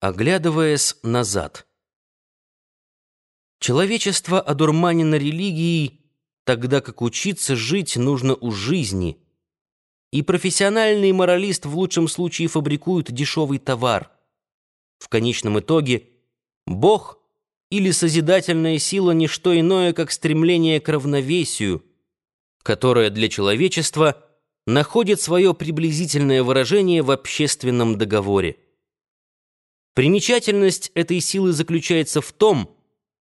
Оглядываясь назад. Человечество одурманено религией, тогда как учиться жить нужно у жизни. И профессиональный моралист в лучшем случае фабрикует дешевый товар. В конечном итоге Бог или созидательная сила — не что иное, как стремление к равновесию, которое для человечества находит свое приблизительное выражение в общественном договоре. Примечательность этой силы заключается в том,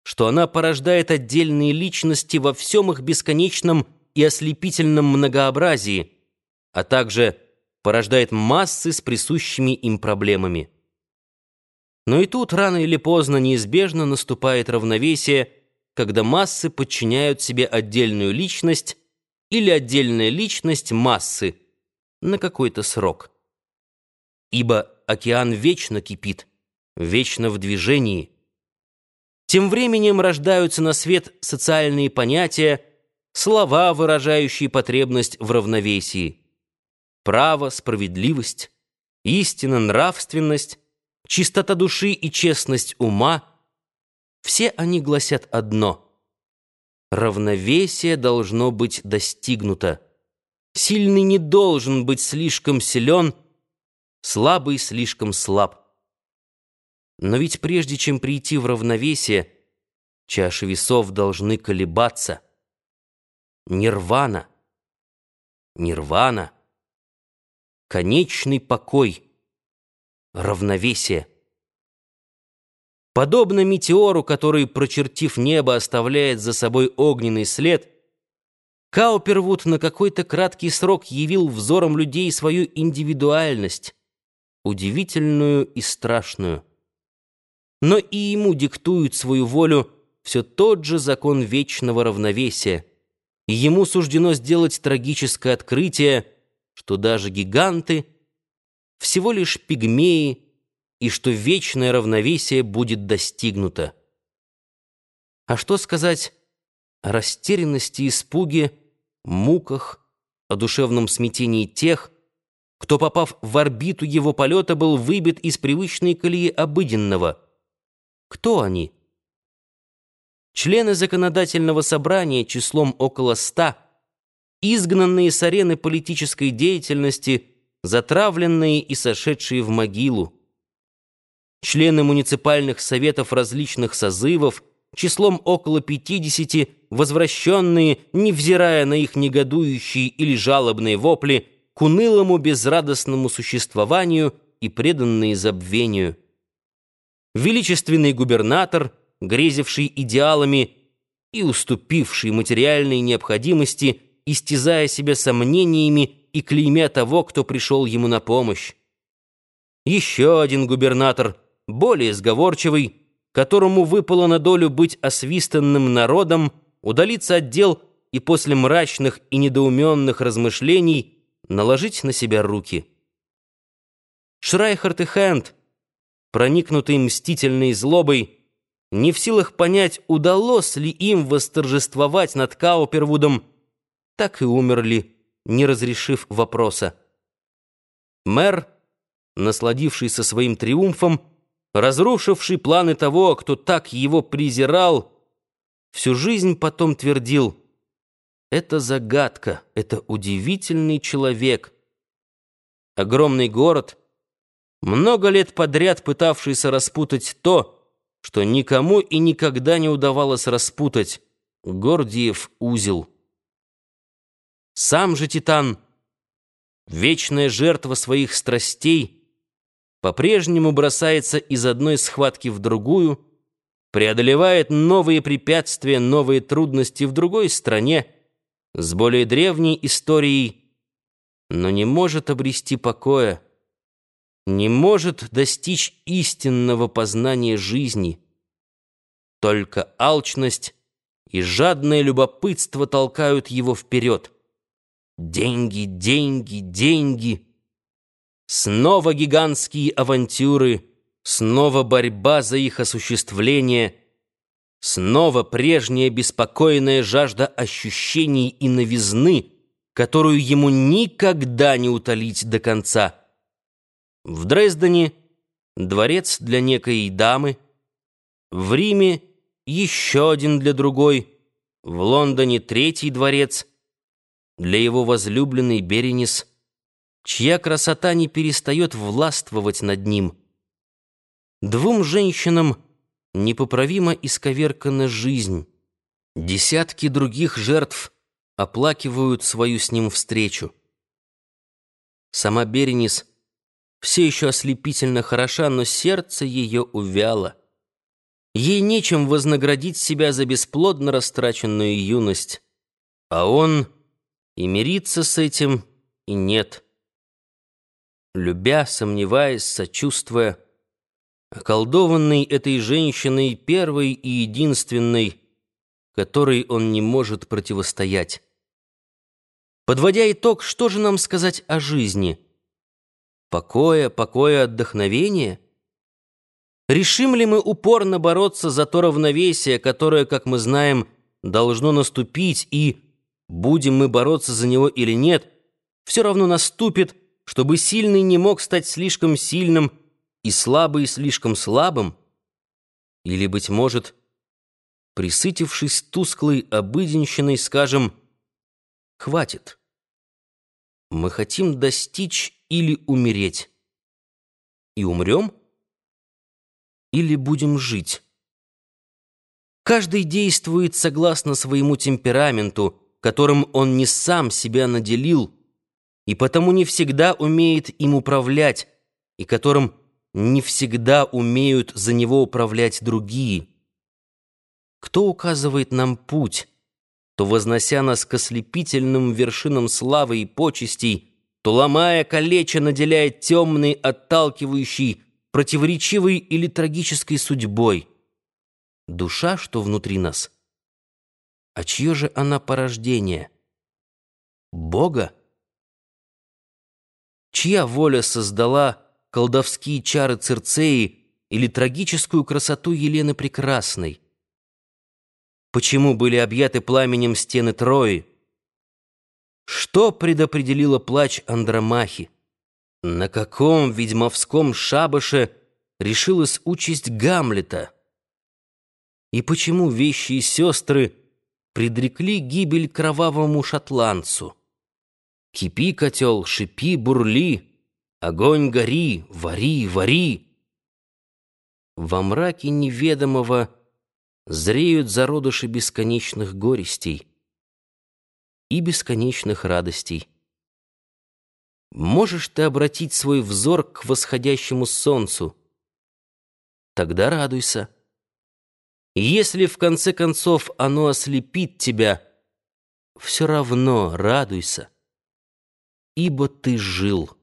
что она порождает отдельные личности во всем их бесконечном и ослепительном многообразии, а также порождает массы с присущими им проблемами. Но и тут рано или поздно неизбежно наступает равновесие, когда массы подчиняют себе отдельную личность или отдельная личность массы на какой-то срок. Ибо океан вечно кипит, вечно в движении. Тем временем рождаются на свет социальные понятия, слова, выражающие потребность в равновесии. Право, справедливость, истина, нравственность, чистота души и честность ума — все они гласят одно — равновесие должно быть достигнуто. Сильный не должен быть слишком силен, слабый слишком слаб. Но ведь прежде чем прийти в равновесие, чаши весов должны колебаться. Нирвана. Нирвана. Конечный покой. Равновесие. Подобно метеору, который, прочертив небо, оставляет за собой огненный след, Каупервуд на какой-то краткий срок явил взором людей свою индивидуальность, удивительную и страшную но и ему диктует свою волю все тот же закон вечного равновесия. И ему суждено сделать трагическое открытие, что даже гиганты всего лишь пигмеи, и что вечное равновесие будет достигнуто. А что сказать о растерянности, испуге, муках, о душевном смятении тех, кто, попав в орбиту его полета, был выбит из привычной колеи обыденного — кто они? Члены законодательного собрания числом около ста, изгнанные с арены политической деятельности, затравленные и сошедшие в могилу. Члены муниципальных советов различных созывов, числом около 50, возвращенные, невзирая на их негодующие или жалобные вопли, к унылому безрадостному существованию и преданные забвению величественный губернатор, грезивший идеалами и уступивший материальной необходимости, истязая себя сомнениями и клеймя того, кто пришел ему на помощь. Еще один губернатор, более сговорчивый, которому выпало на долю быть освистанным народом, удалиться от дел и после мрачных и недоуменных размышлений наложить на себя руки. Шрайхард и Хэнд — проникнутый мстительной злобой, не в силах понять, удалось ли им восторжествовать над Каупервудом, так и умерли, не разрешив вопроса. Мэр, насладившийся своим триумфом, разрушивший планы того, кто так его презирал, всю жизнь потом твердил «Это загадка, это удивительный человек». Огромный город — много лет подряд пытавшийся распутать то, что никому и никогда не удавалось распутать, Гордиев узел. Сам же Титан, вечная жертва своих страстей, по-прежнему бросается из одной схватки в другую, преодолевает новые препятствия, новые трудности в другой стране, с более древней историей, но не может обрести покоя не может достичь истинного познания жизни. Только алчность и жадное любопытство толкают его вперед. Деньги, деньги, деньги. Снова гигантские авантюры, снова борьба за их осуществление, снова прежняя беспокойная жажда ощущений и новизны, которую ему никогда не утолить до конца — в Дрездене дворец для некой дамы, в Риме еще один для другой, в Лондоне третий дворец для его возлюбленной Беренис, чья красота не перестает властвовать над ним. Двум женщинам непоправимо исковеркана жизнь. Десятки других жертв оплакивают свою с ним встречу. Сама Беренис все еще ослепительно хороша, но сердце ее увяло. Ей нечем вознаградить себя за бесплодно растраченную юность. А он и мирится с этим, и нет. Любя, сомневаясь, сочувствуя, околдованный этой женщиной первой и единственной, которой он не может противостоять. Подводя итог, что же нам сказать о жизни? Покоя, покоя, отдохновения? Решим ли мы упорно бороться за то равновесие, которое, как мы знаем, должно наступить, и, будем мы бороться за него или нет, все равно наступит, чтобы сильный не мог стать слишком сильным и слабый слишком слабым? Или, быть может, присытившись тусклой обыденщиной, скажем «хватит». Мы хотим достичь или умереть. И умрем? Или будем жить? Каждый действует согласно своему темпераменту, которым он не сам себя наделил, и потому не всегда умеет им управлять, и которым не всегда умеют за него управлять другие. Кто указывает нам путь, то, вознося нас к ослепительным вершинам славы и почестей, то, ломая калеча, наделяет темной, отталкивающей, противоречивой или трагической судьбой. Душа, что внутри нас. А чье же она порождение? Бога? Чья воля создала колдовские чары Цирцеи или трагическую красоту Елены Прекрасной? Почему были объяты пламенем стены Трои? Что предопределило плач Андромахи? На каком ведьмовском шабаше решилась участь Гамлета? И почему вещи и сестры предрекли гибель кровавому шотландцу? Кипи, котел, шипи, бурли, огонь гори, вари, вари. Во мраке неведомого зреют зародыши бесконечных горестей и бесконечных радостей. Можешь ты обратить свой взор к восходящему солнцу, тогда радуйся. Если в конце концов оно ослепит тебя, все равно радуйся, ибо ты жил.